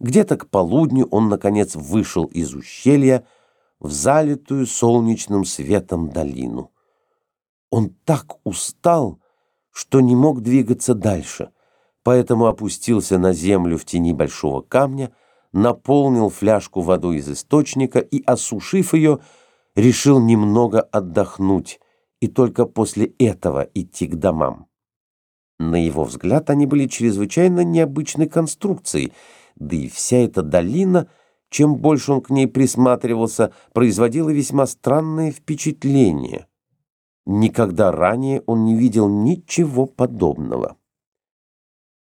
Где-то к полудню он, наконец, вышел из ущелья в залитую солнечным светом долину. Он так устал, что не мог двигаться дальше, поэтому опустился на землю в тени большого камня, наполнил фляжку водой из источника и, осушив ее, решил немного отдохнуть и только после этого идти к домам. На его взгляд, они были чрезвычайно необычной конструкцией — да и вся эта долина, чем больше он к ней присматривался, производила весьма странное впечатление. Никогда ранее он не видел ничего подобного.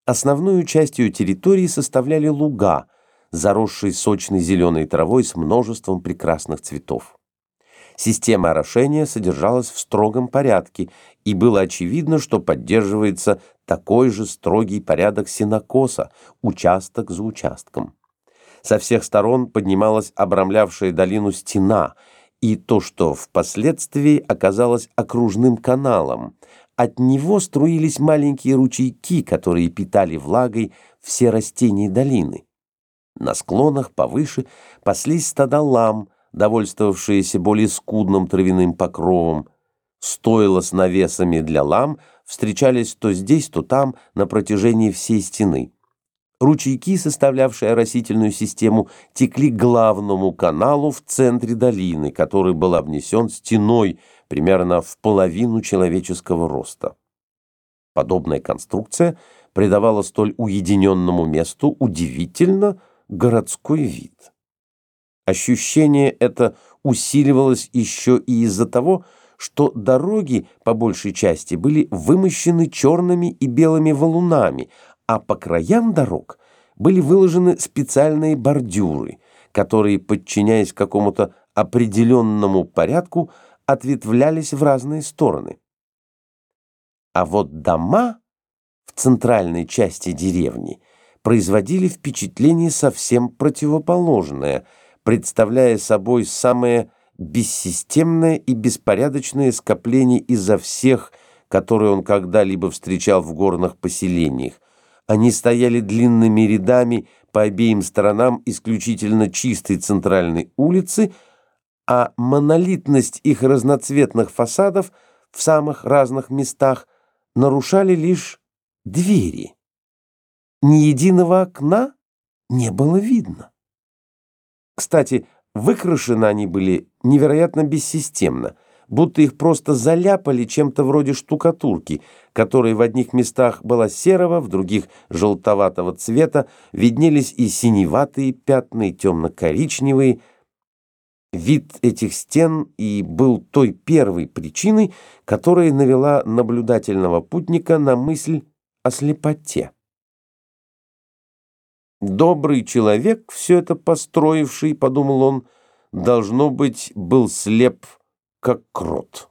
Основную частью территории составляли луга, заросшие сочной зеленой травой с множеством прекрасных цветов. Система орошения содержалась в строгом порядке, и было очевидно, что поддерживается такой же строгий порядок сенокоса, участок за участком. Со всех сторон поднималась обрамлявшая долину стена, и то, что впоследствии оказалось окружным каналом. От него струились маленькие ручейки, которые питали влагой все растения долины. На склонах повыше паслись стада лам, довольствовавшиеся более скудным травяным покровом. Стоило с навесами для лам встречались то здесь, то там на протяжении всей стены. Ручейки, составлявшие растительную систему, текли к главному каналу в центре долины, который был обнесен стеной примерно в половину человеческого роста. Подобная конструкция придавала столь уединенному месту удивительно городской вид. Ощущение это усиливалось еще и из-за того, что дороги, по большей части, были вымощены черными и белыми валунами, а по краям дорог были выложены специальные бордюры, которые, подчиняясь какому-то определенному порядку, ответвлялись в разные стороны. А вот дома в центральной части деревни производили впечатление совсем противоположное – представляя собой самое бессистемное и беспорядочное скопление изо всех, которые он когда-либо встречал в горных поселениях. Они стояли длинными рядами по обеим сторонам исключительно чистой центральной улицы, а монолитность их разноцветных фасадов в самых разных местах нарушали лишь двери. Ни единого окна не было видно. Кстати, выкрашены они были невероятно бессистемно, будто их просто заляпали чем-то вроде штукатурки, которая в одних местах была серого, в других желтоватого цвета, виднелись и синеватые пятна, и темно-коричневые. Вид этих стен и был той первой причиной, которая навела наблюдательного путника на мысль о слепоте. Добрый человек, все это построивший, подумал он, должно быть, был слеп, как крот.